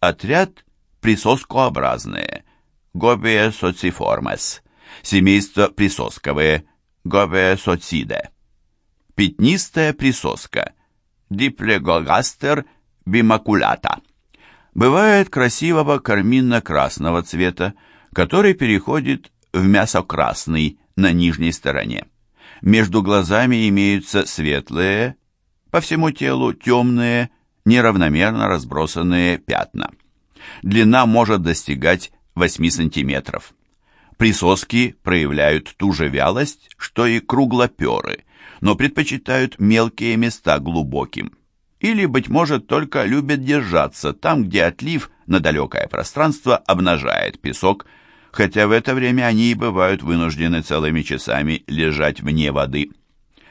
Отряд присоскообразные, Гобия социформес, семейство присосковые, Гобия социде. Пятнистая присоска, Диплегогастер бимакулята. Бывает красивого карминно-красного цвета, который переходит в мясо-красный на нижней стороне. Между глазами имеются светлые, по всему телу темные, неравномерно разбросанные пятна. Длина может достигать 8 сантиметров. Присоски проявляют ту же вялость, что и круглоперы, но предпочитают мелкие места глубоким. Или, быть может, только любят держаться там, где отлив на далекое пространство обнажает песок, хотя в это время они и бывают вынуждены целыми часами лежать вне воды.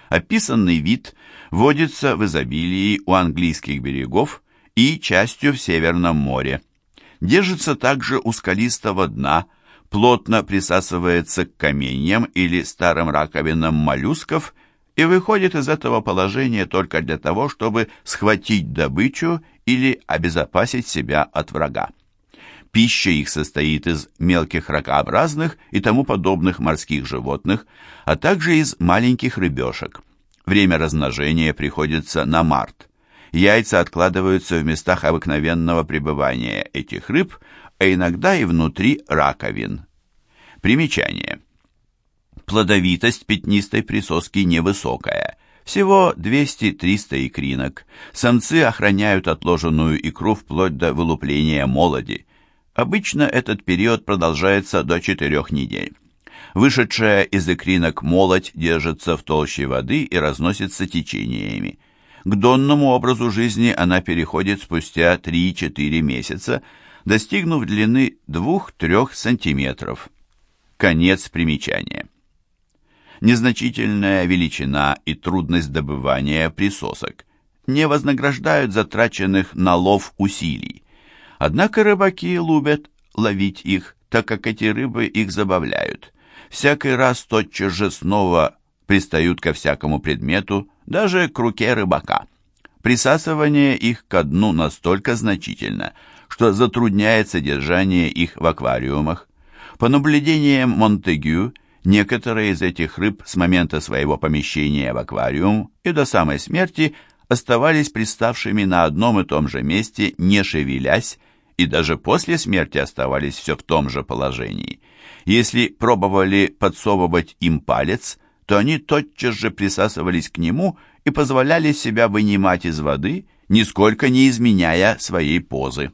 Описанный вид водится в изобилии у английских берегов и частью в Северном море. Держится также у скалистого дна, плотно присасывается к каменьям или старым раковинам моллюсков и выходит из этого положения только для того, чтобы схватить добычу или обезопасить себя от врага. Пища их состоит из мелких ракообразных и тому подобных морских животных, а также из маленьких рыбешек. Время размножения приходится на март. Яйца откладываются в местах обыкновенного пребывания этих рыб, а иногда и внутри раковин. Примечание. Плодовитость пятнистой присоски невысокая, всего 200-300 икринок. Самцы охраняют отложенную икру вплоть до вылупления молоди. Обычно этот период продолжается до 4 недель. Вышедшая из икринок молоть держится в толще воды и разносится течениями. К донному образу жизни она переходит спустя 3-4 месяца, достигнув длины 2-3 сантиметров. Конец примечания. Незначительная величина и трудность добывания присосок не вознаграждают затраченных на лов усилий. Однако рыбаки любят ловить их, так как эти рыбы их забавляют. Всякий раз тотчас же снова пристают ко всякому предмету, даже к руке рыбака. Присасывание их ко дну настолько значительно, что затрудняет содержание их в аквариумах. По наблюдениям Монтегю, некоторые из этих рыб с момента своего помещения в аквариум и до самой смерти оставались приставшими на одном и том же месте, не шевелясь, и даже после смерти оставались все в том же положении. Если пробовали подсовывать им палец, то они тотчас же присасывались к нему и позволяли себя вынимать из воды, нисколько не изменяя своей позы.